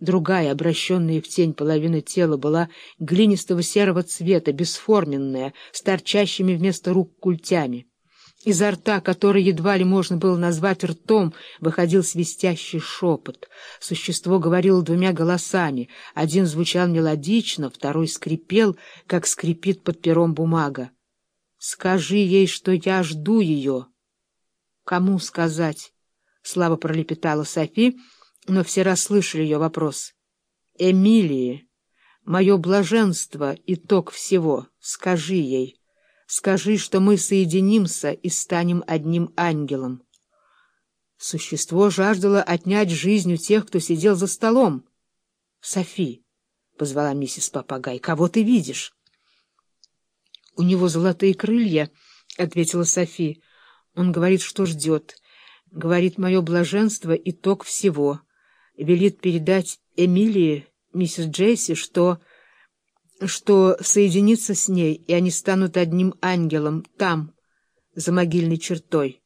Другая, обращенная в тень половина тела, была глинистого серого цвета, бесформенная, с торчащими вместо рук культями. Изо рта, который едва ли можно было назвать ртом, выходил свистящий шепот. Существо говорило двумя голосами. Один звучал мелодично, второй скрипел, как скрипит под пером бумага. «Скажи ей, что я жду ее». «Кому сказать?» — слабо пролепетала Софи, но все расслышали ее вопрос. «Эмилии, мое блаженство — итог всего. Скажи ей». Скажи, что мы соединимся и станем одним ангелом. Существо жаждало отнять жизнь у тех, кто сидел за столом. — Софи, — позвала миссис Попугай, — кого ты видишь? — У него золотые крылья, — ответила Софи. Он говорит, что ждет. Говорит, мое блаженство — итог всего. Велит передать Эмилии, миссис Джесси, что что соединиться с ней, и они станут одним ангелом там, за могильной чертой.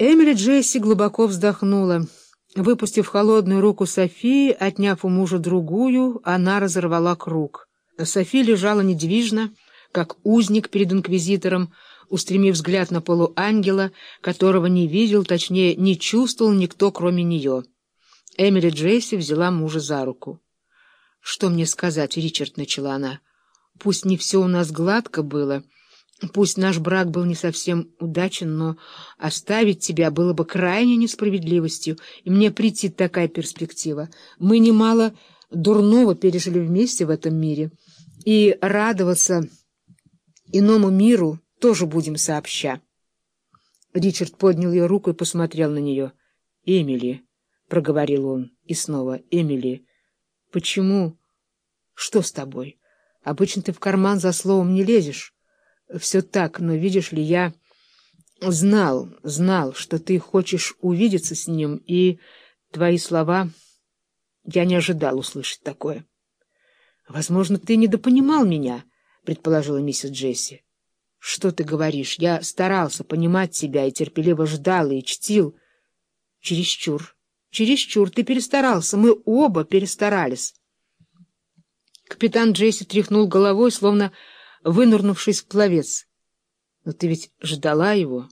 Эмили Джесси глубоко вздохнула. Выпустив холодную руку Софии, отняв у мужа другую, она разорвала круг. София лежала недвижно, как узник перед инквизитором, устремив взгляд на полуангела, которого не видел, точнее, не чувствовал никто, кроме нее. Эмили Джесси взяла мужа за руку. «Что мне сказать, Ричард?» — начала она. «Пусть не все у нас гладко было, пусть наш брак был не совсем удачен, но оставить тебя было бы крайней несправедливостью, и мне прийти такая перспектива. Мы немало дурного пережили вместе в этом мире, и радоваться иному миру тоже будем сообща». Ричард поднял ее руку и посмотрел на нее. «Эмили», — проговорил он, и снова «Эмили». Почему? Что с тобой? Обычно ты в карман за словом не лезешь. Все так, но видишь ли, я знал, знал, что ты хочешь увидеться с ним, и твои слова... Я не ожидал услышать такое. — Возможно, ты недопонимал меня, — предположила миссис Джесси. — Что ты говоришь? Я старался понимать тебя и терпеливо ждал и чтил. — Чересчур. Чересчур ты перестарался, мы оба перестарались. Капитан Джесси тряхнул головой, словно вынырнувшись в пловец. Но ты ведь ждала его,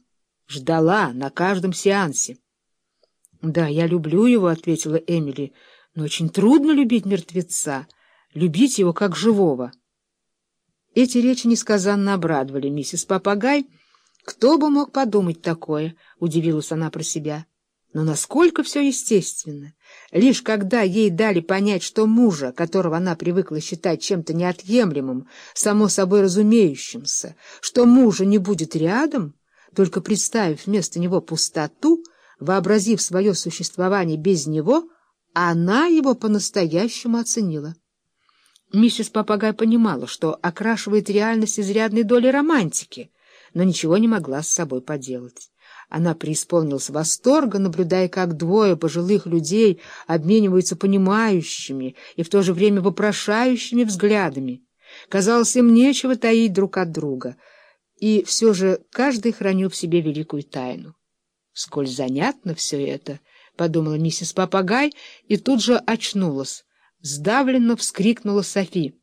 ждала на каждом сеансе. — Да, я люблю его, — ответила Эмили, — но очень трудно любить мертвеца, любить его как живого. Эти речи несказанно обрадовали миссис Попугай. Кто бы мог подумать такое, — удивилась она про себя. Но насколько все естественно! Лишь когда ей дали понять, что мужа, которого она привыкла считать чем-то неотъемлемым, само собой разумеющимся, что мужа не будет рядом, только представив вместо него пустоту, вообразив свое существование без него, она его по-настоящему оценила. Миссис Попугай понимала, что окрашивает реальность изрядной долей романтики, но ничего не могла с собой поделать. Она преисполнилась восторга, наблюдая, как двое пожилых людей обмениваются понимающими и в то же время вопрошающими взглядами. Казалось, им нечего таить друг от друга, и все же каждый хранил в себе великую тайну. «Сколь занятно все это!» — подумала миссис Попугай и тут же очнулась. Сдавленно вскрикнула Софи.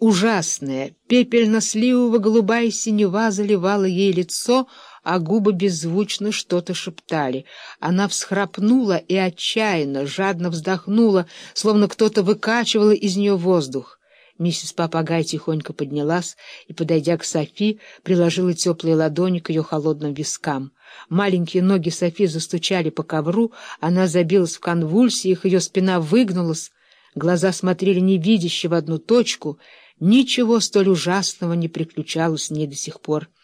Ужасная, пепельно-сливово-голубая синева заливала ей лицо, а губы беззвучно что-то шептали. Она всхрапнула и отчаянно, жадно вздохнула, словно кто-то выкачивал из нее воздух. Миссис Попугай тихонько поднялась и, подойдя к Софи, приложила теплые ладони к ее холодным вискам. Маленькие ноги Софи застучали по ковру, она забилась в конвульсиях, ее спина выгнулась, глаза смотрели невидяще в одну точку, ничего столь ужасного не приключалось с до сих пор —